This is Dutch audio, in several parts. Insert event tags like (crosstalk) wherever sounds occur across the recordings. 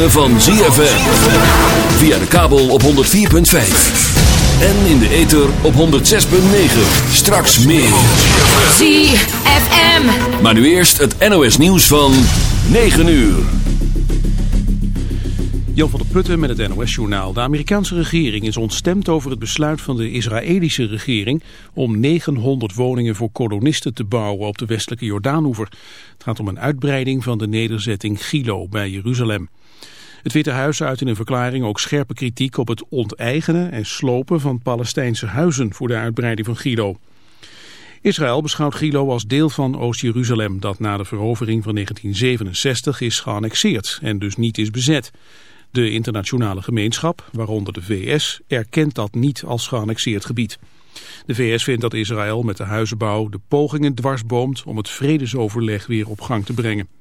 Ritme van ZFM. Via de kabel op 104.5. En in de ether op 106.9. Straks meer. ZFM. Maar nu eerst het NOS nieuws van 9 uur. Jan van der Putten met het NOS-journaal. De Amerikaanse regering is ontstemd over het besluit van de Israëlische regering om 900 woningen voor kolonisten te bouwen op de westelijke Jordaanoever. Het gaat om een uitbreiding van de nederzetting Gilo bij Jeruzalem. Het Witte Huis uit in een verklaring ook scherpe kritiek op het onteigenen en slopen van Palestijnse huizen voor de uitbreiding van Gilo. Israël beschouwt Gilo als deel van Oost-Jeruzalem dat na de verovering van 1967 is geannexeerd en dus niet is bezet. De internationale gemeenschap, waaronder de VS, erkent dat niet als geannexeerd gebied. De VS vindt dat Israël met de huizenbouw de pogingen dwarsboomt om het vredesoverleg weer op gang te brengen.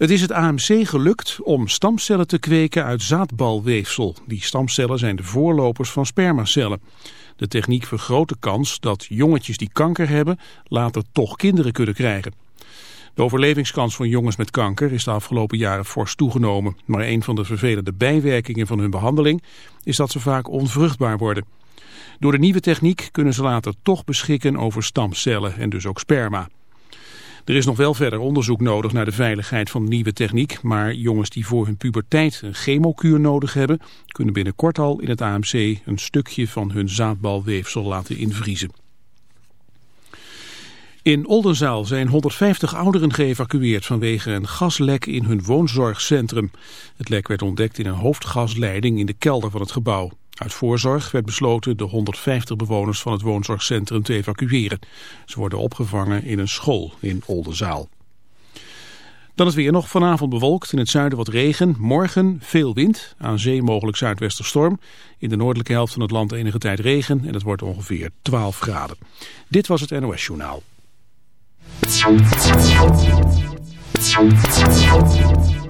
Het is het AMC gelukt om stamcellen te kweken uit zaadbalweefsel. Die stamcellen zijn de voorlopers van spermacellen. De techniek vergroot de kans dat jongetjes die kanker hebben later toch kinderen kunnen krijgen. De overlevingskans van jongens met kanker is de afgelopen jaren fors toegenomen. Maar een van de vervelende bijwerkingen van hun behandeling is dat ze vaak onvruchtbaar worden. Door de nieuwe techniek kunnen ze later toch beschikken over stamcellen en dus ook sperma. Er is nog wel verder onderzoek nodig naar de veiligheid van nieuwe techniek, maar jongens die voor hun puberteit een chemokuur nodig hebben, kunnen binnenkort al in het AMC een stukje van hun zaadbalweefsel laten invriezen. In Oldenzaal zijn 150 ouderen geëvacueerd vanwege een gaslek in hun woonzorgcentrum. Het lek werd ontdekt in een hoofdgasleiding in de kelder van het gebouw. Uit voorzorg werd besloten de 150 bewoners van het woonzorgcentrum te evacueren. Ze worden opgevangen in een school in Oldenzaal. Dan is weer nog vanavond bewolkt. In het zuiden wat regen. Morgen veel wind. Aan zee mogelijk zuidwesterstorm. In de noordelijke helft van het land enige tijd regen. En het wordt ongeveer 12 graden. Dit was het NOS Journaal.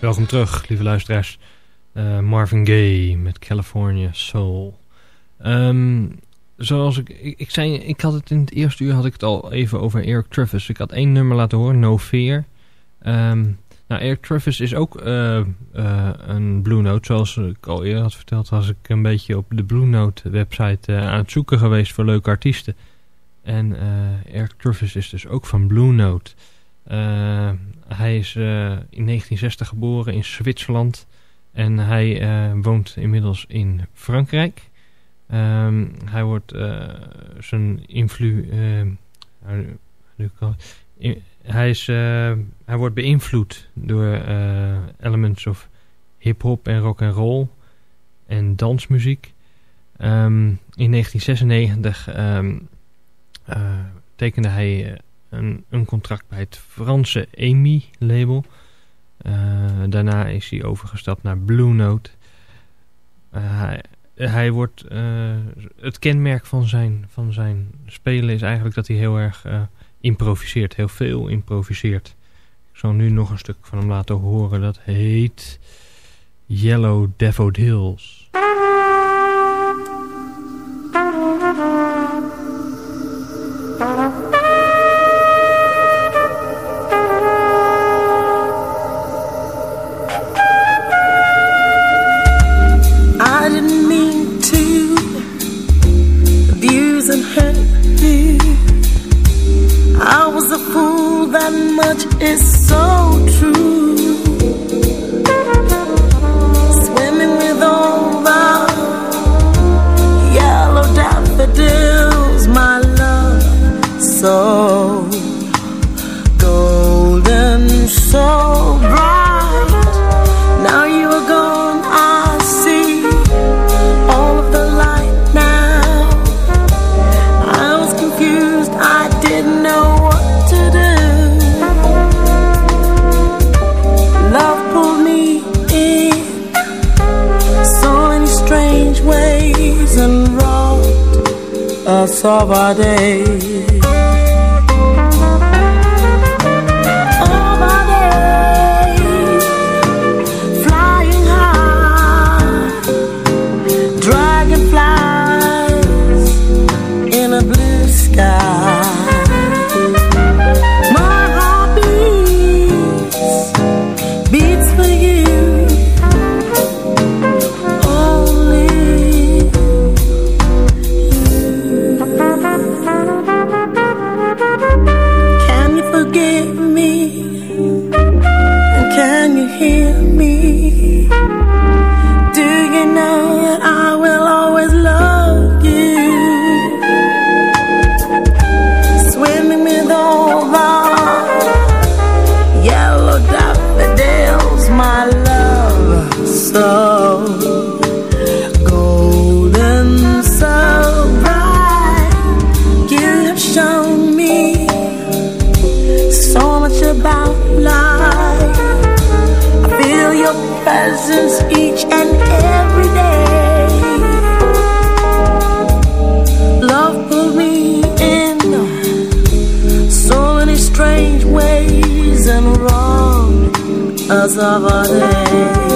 Terug, lieve luisteraars. Uh, Marvin Gaye met California Soul. Um, zoals ik, ik, ik, zei, ik had het in het eerste uur had ik het al even over Eric Travis. Ik had één nummer laten horen, No Fear. Um, nou, Eric Travis is ook uh, een Blue Note. Zoals ik al eerder had verteld, was ik een beetje op de Blue Note website aan het zoeken geweest voor leuke artiesten. En Eric Travis is dus ook van Blue Note. Hij is in 1960 geboren in Zwitserland. En hij woont inmiddels in Frankrijk. Um, hij wordt zijn invloed hij, is, hij wordt beïnvloed door elements of hip-hop en rock and roll en dansmuziek. Um, in 1996 um, uh, tekende hij een, een, contract bij het Franse EMI label. daarna is hij overgestapt naar Blue Note. hij, hij wordt, het kenmerk van zijn, van zijn spelen is eigenlijk dat hij heel erg improviseert, heel veel improviseert. Ik zal nu nog een stuk van hem laten horen. Dat heet Yellow Daffodils. I of our days. azavane.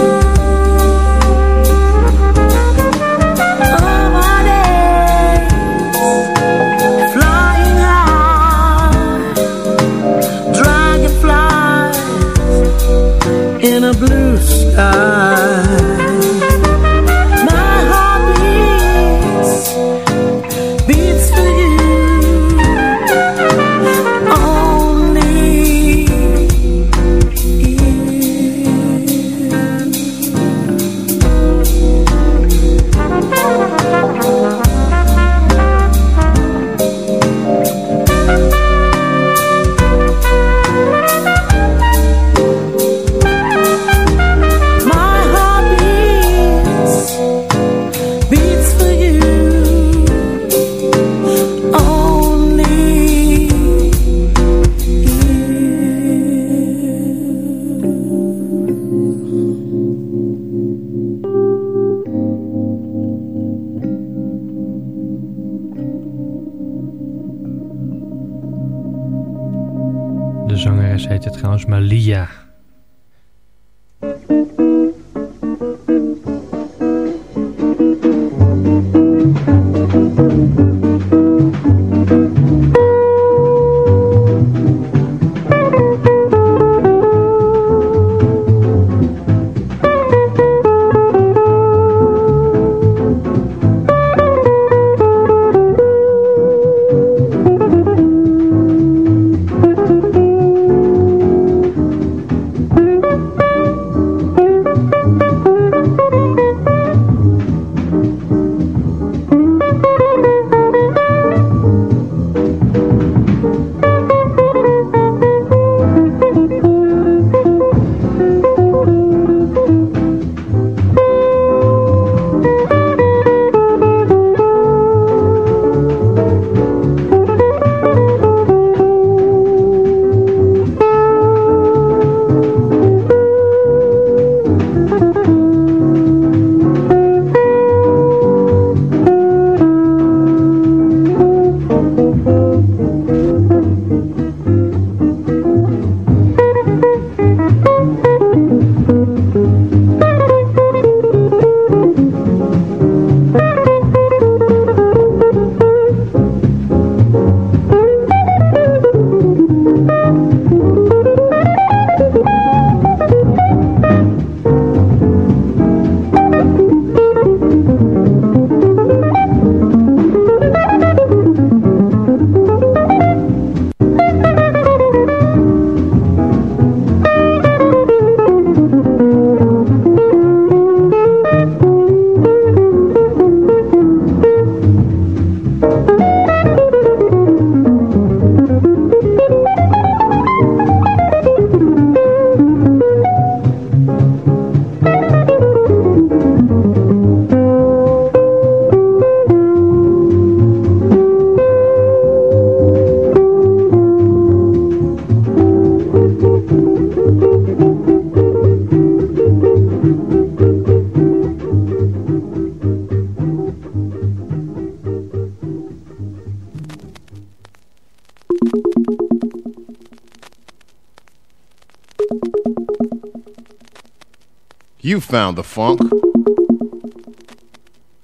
You found the funk.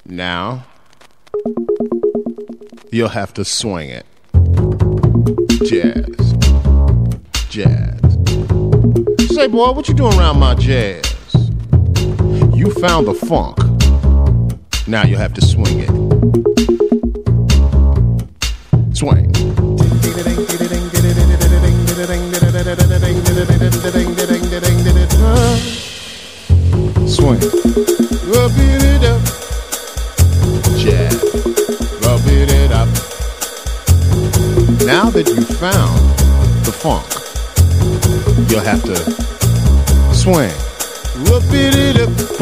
Now, you'll have to swing it. Jazz. Jazz. Say, boy, what you doing around my jazz? You found the funk. Now you'll have to swing it. doing? Rubbing it up. Yeah. Rubbing it up. Now that you found the funk, you'll have to swing. Rubbing it up.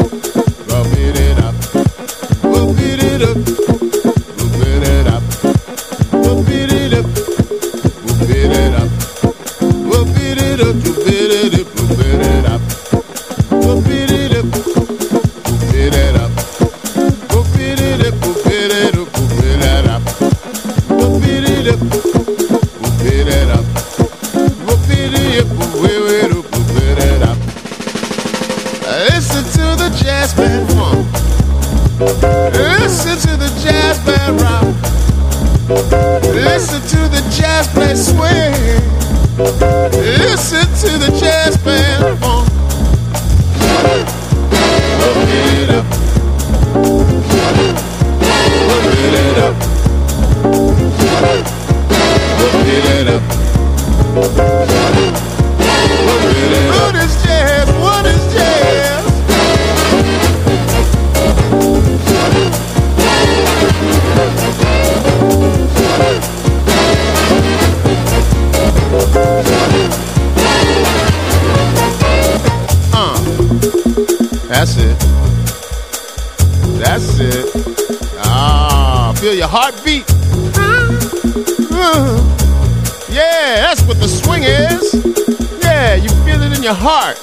heart.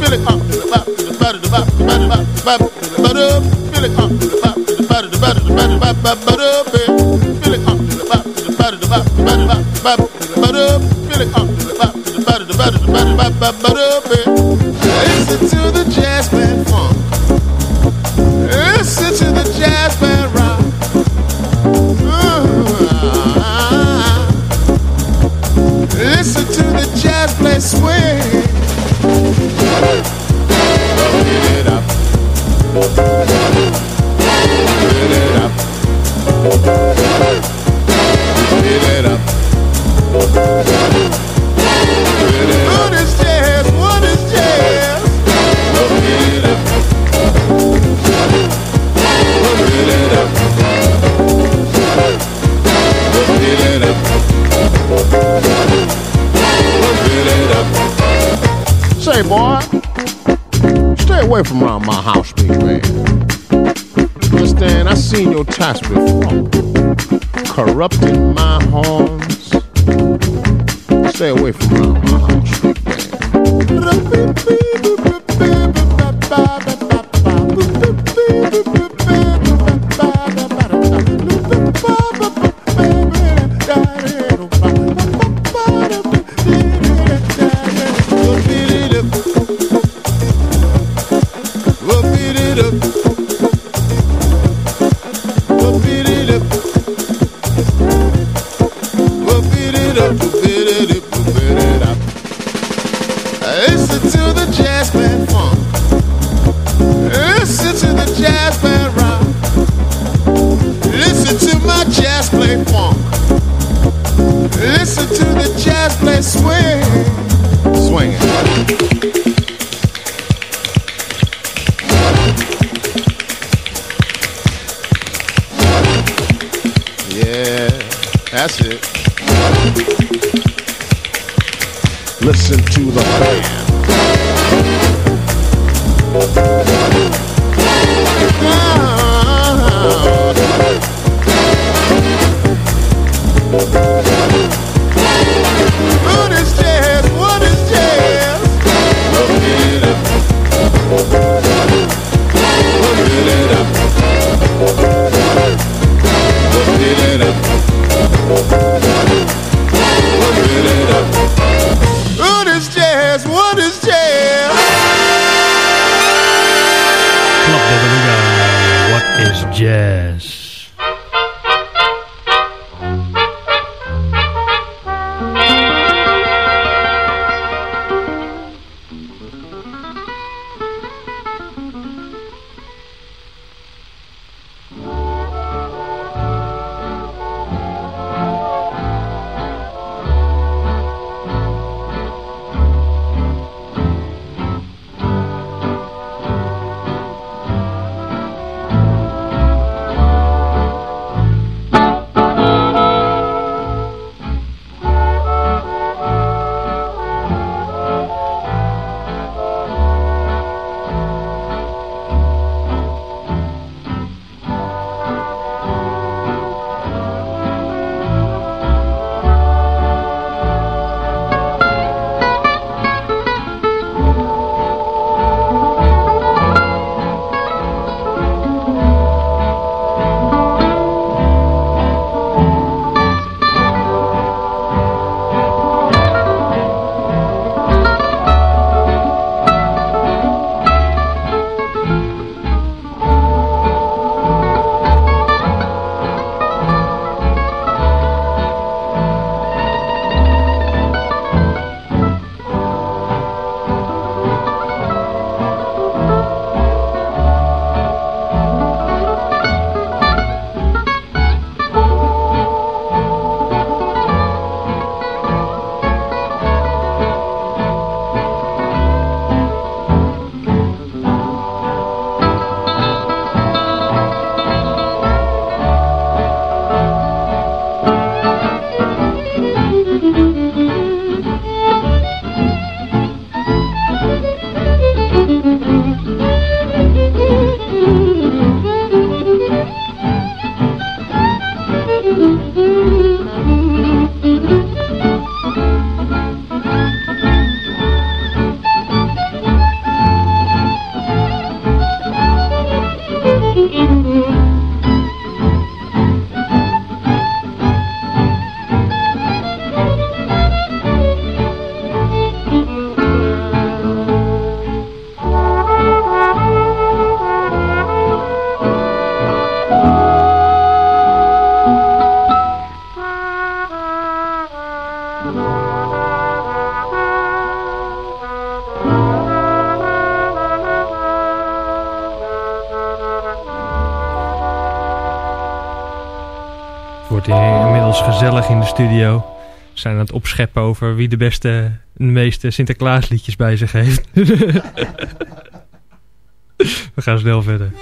Feel it the bop the the the the the. Feel it the the the the. Feel it the the the the the the. Feel it the the the the. Listen to the jazz band. away from around my house, big man. Understand? I seen your ties before. funk corrupting my studio. Zijn aan het opscheppen over wie de beste, de meeste Sinterklaasliedjes bij zich heeft. (laughs) We gaan snel verder.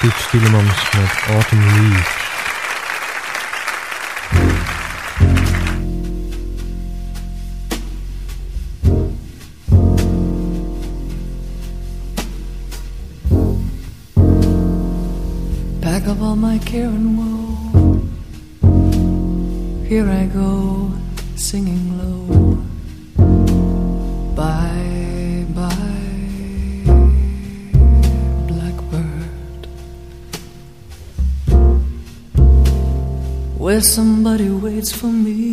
Piet Stielemans met Autumn Leaf. somebody waits for me.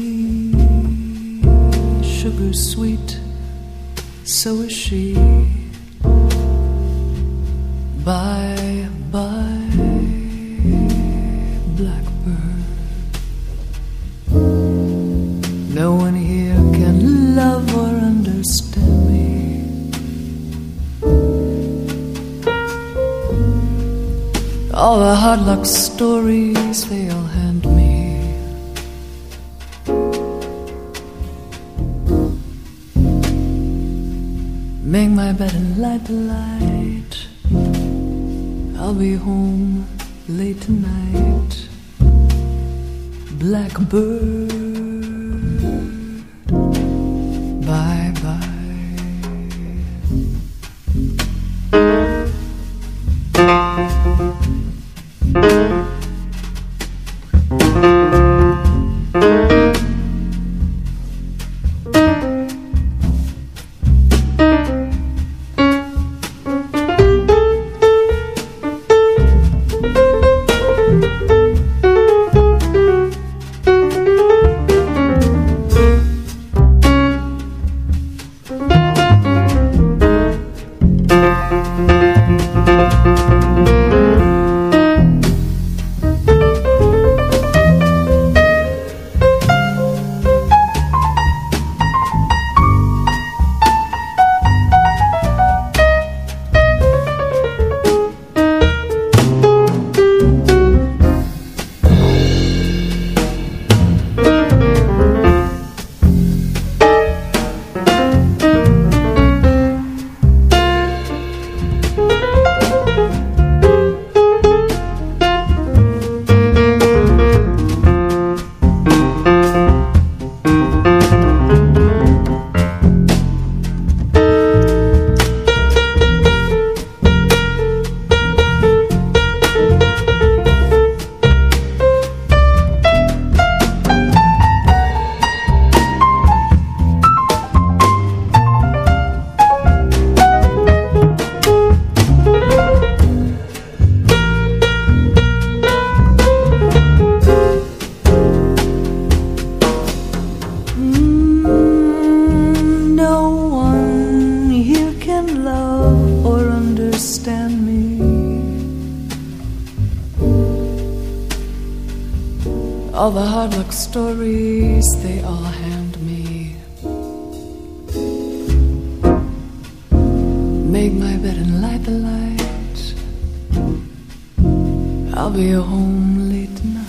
I'll be home late tonight.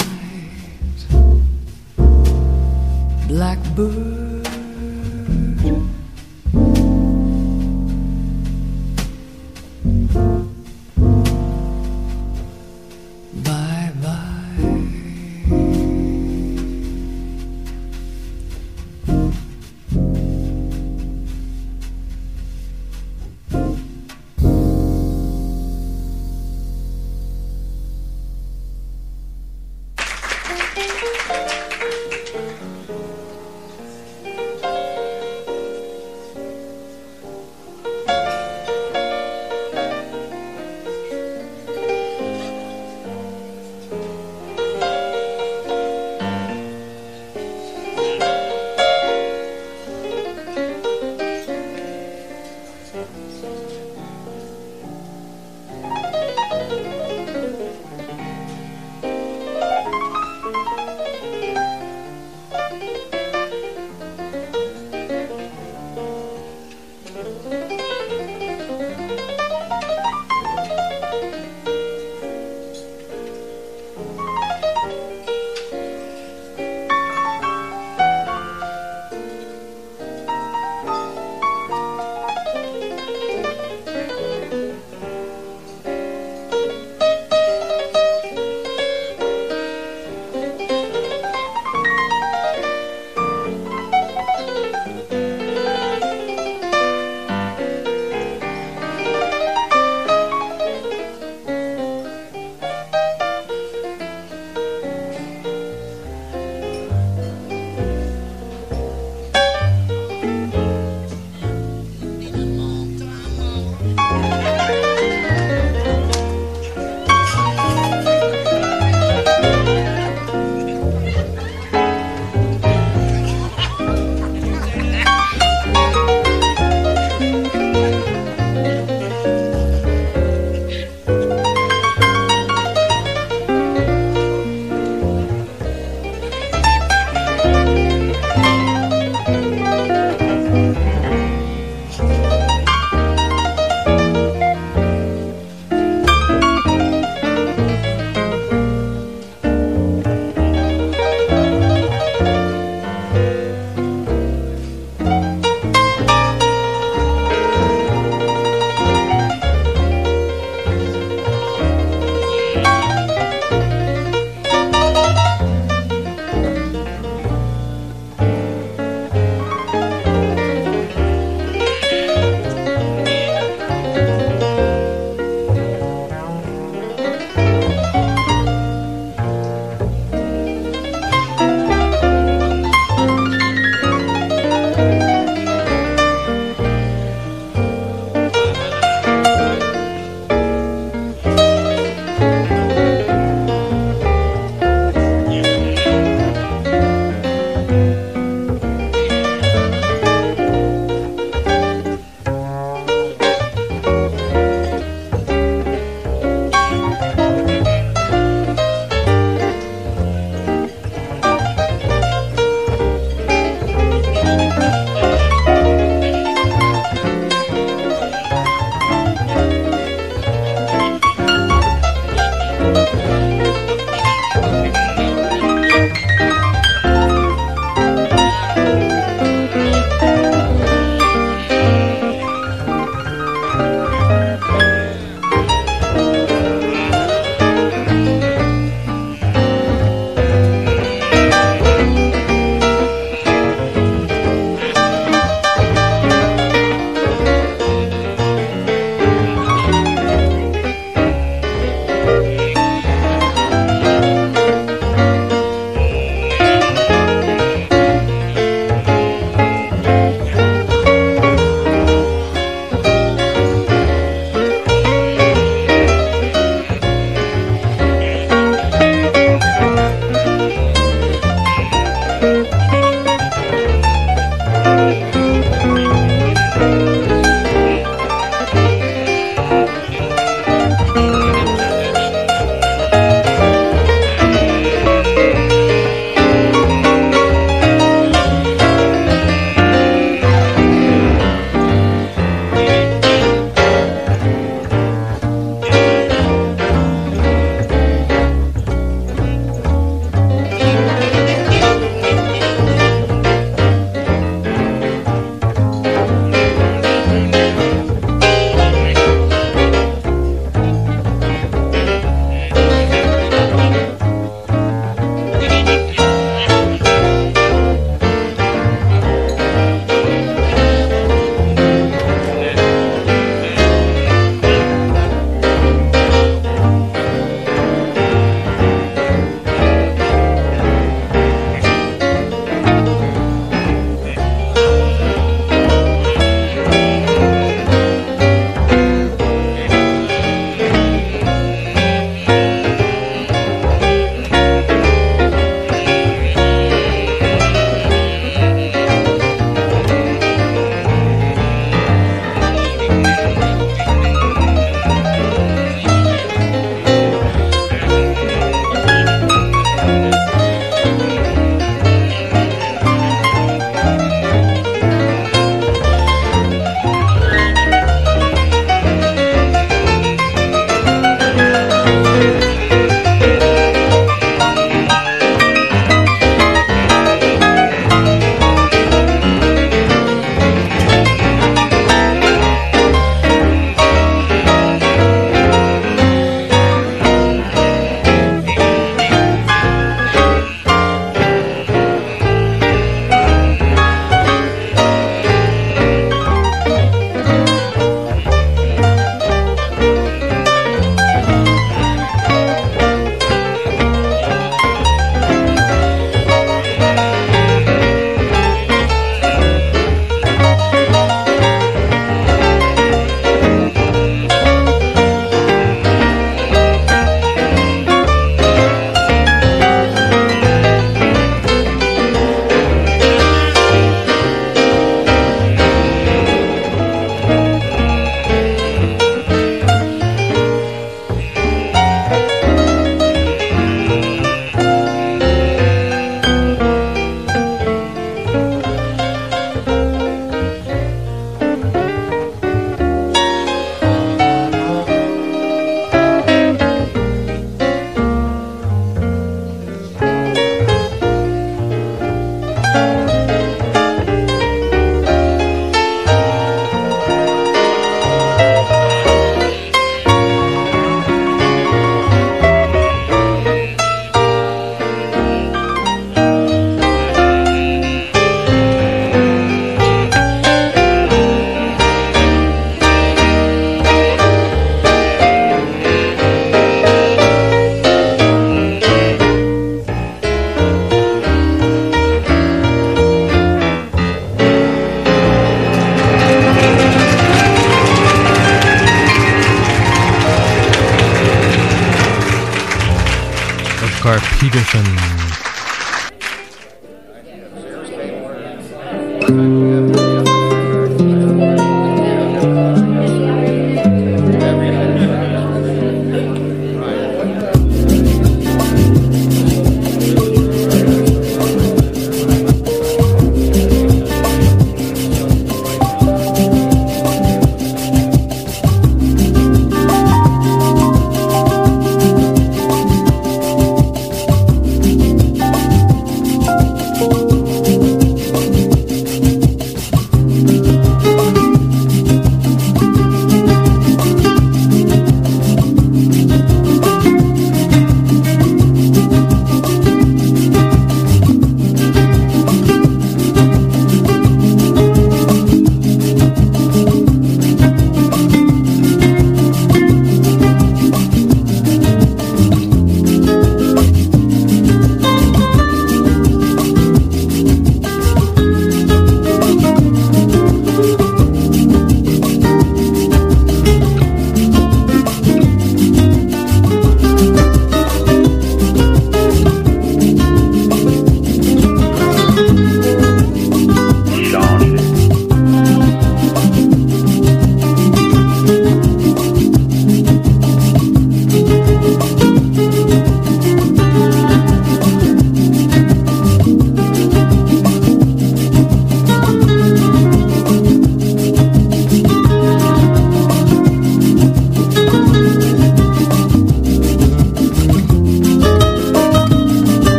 Blackbird.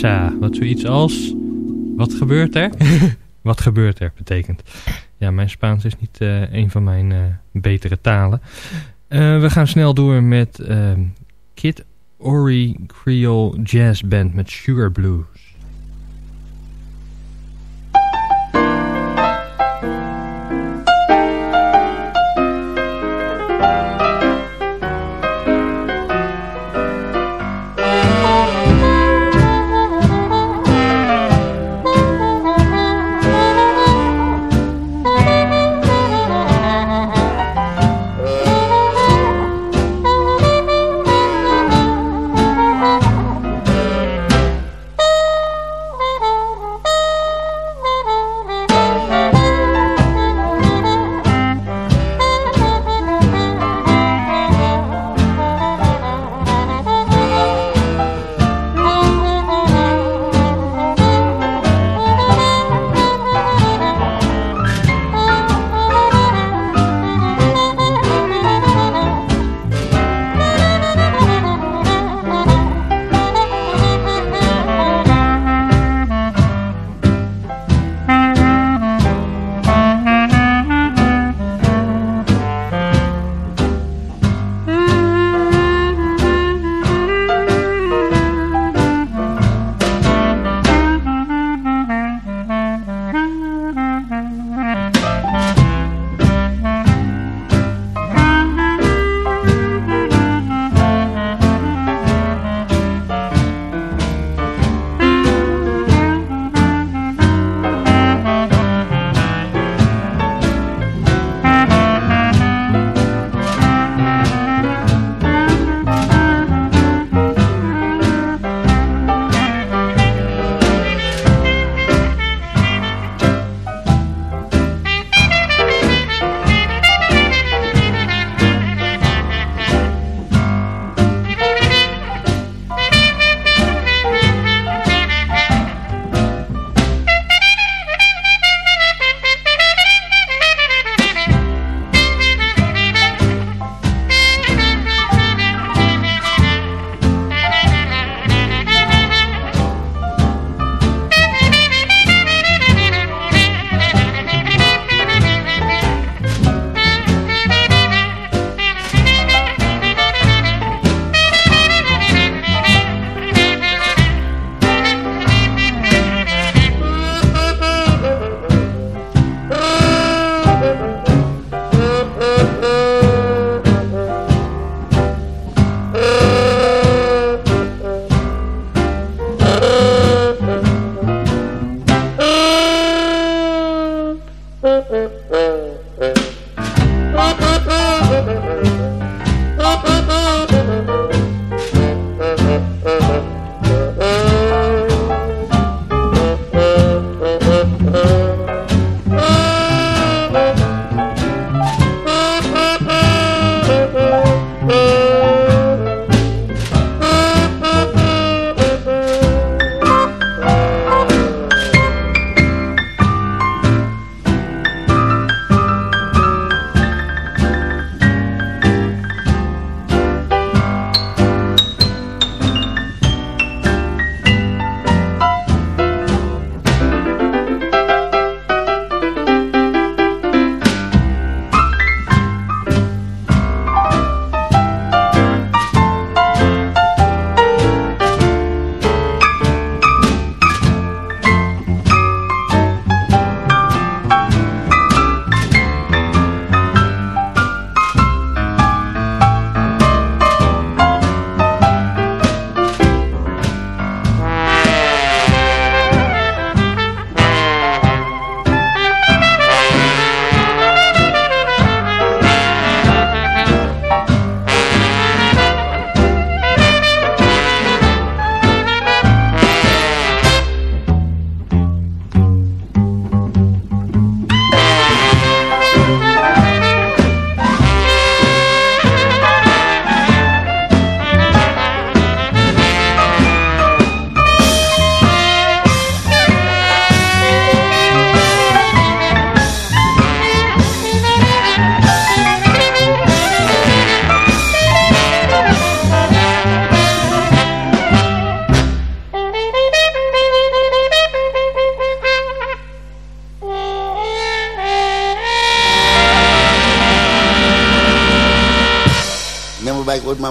Wat zoiets als... Wat gebeurt er? (laughs) Wat gebeurt er betekent. Ja, mijn Spaans is niet eh, een van mijn eh, betere talen. Eh, we gaan snel door met ehm, Kid Ori Creole Jazz Band met Sugar Blues.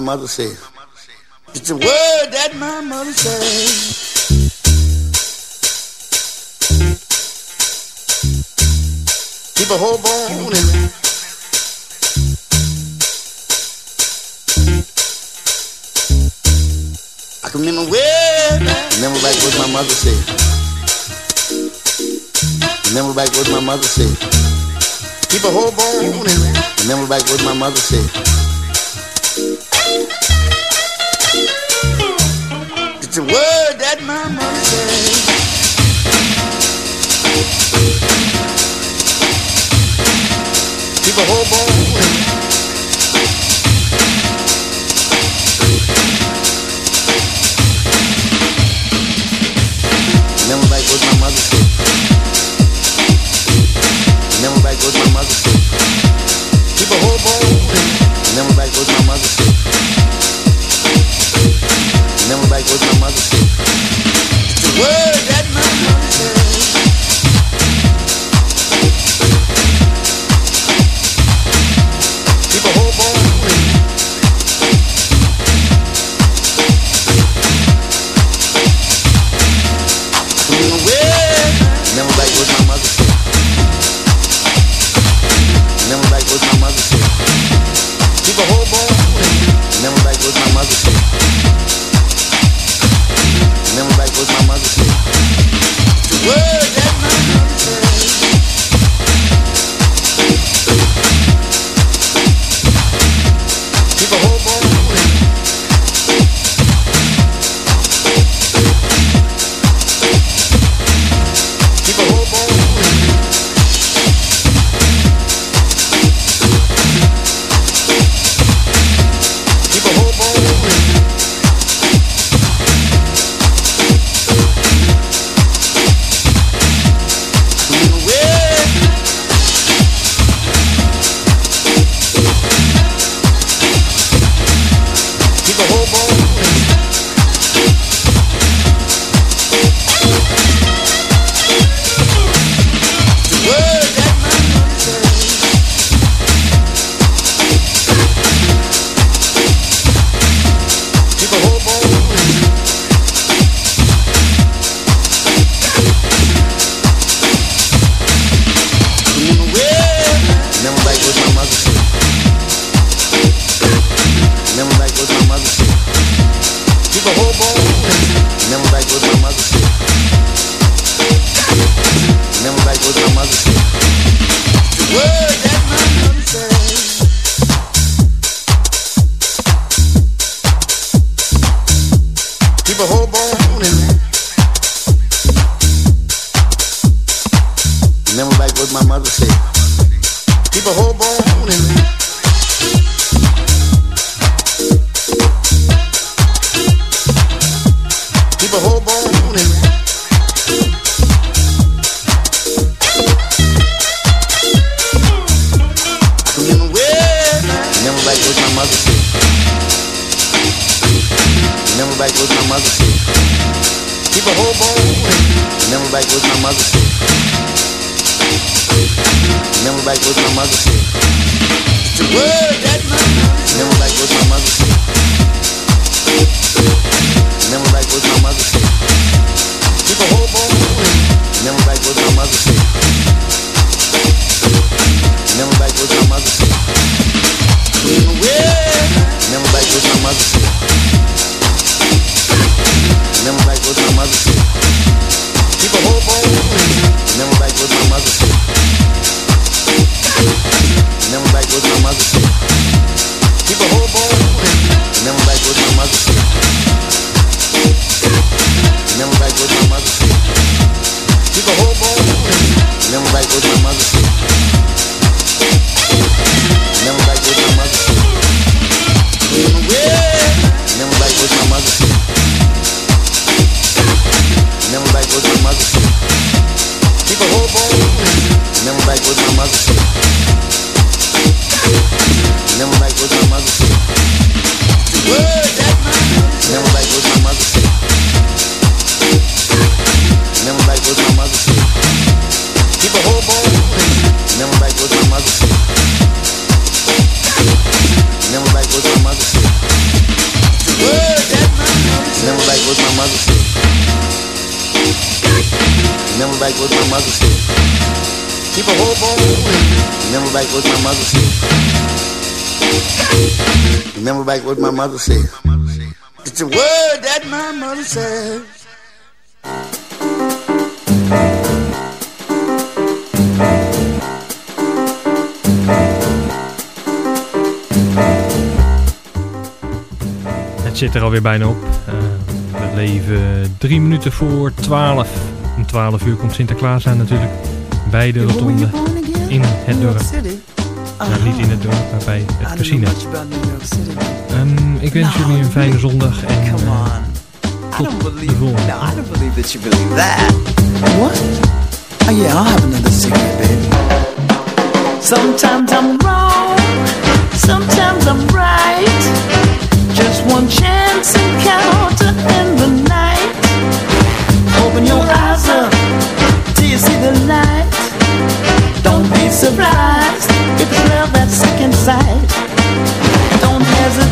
mother said. It's a word that my mother said. Keep a whole bone in I can remember where Remember back what my mother said. Remember back what my mother said. Keep a whole bone in Remember back what my mother said. what? hobo. Lembra vai todo mundo. what my mother said. Remember back what my mother said. It's a word that my mother says. Het zit er alweer bijna op. Uh, we leven drie minuten voor twaalf. Om twaalf uur komt Sinterklaas aan natuurlijk. Bij de rotonde in het dorp. Oh. Nou, niet in het dorp, maar bij het casino. Um, ik wens jullie een fijne zondag en uh, tot de volgende. No, I don't believe that you believe that. What? Oh yeah, I'll have another cigarette, baby. Sometimes I'm wrong, sometimes I'm right. Just one chance encounter in the night. Open your eyes up, do you see the light? be surprised if you love that second sight. Don't hesitate.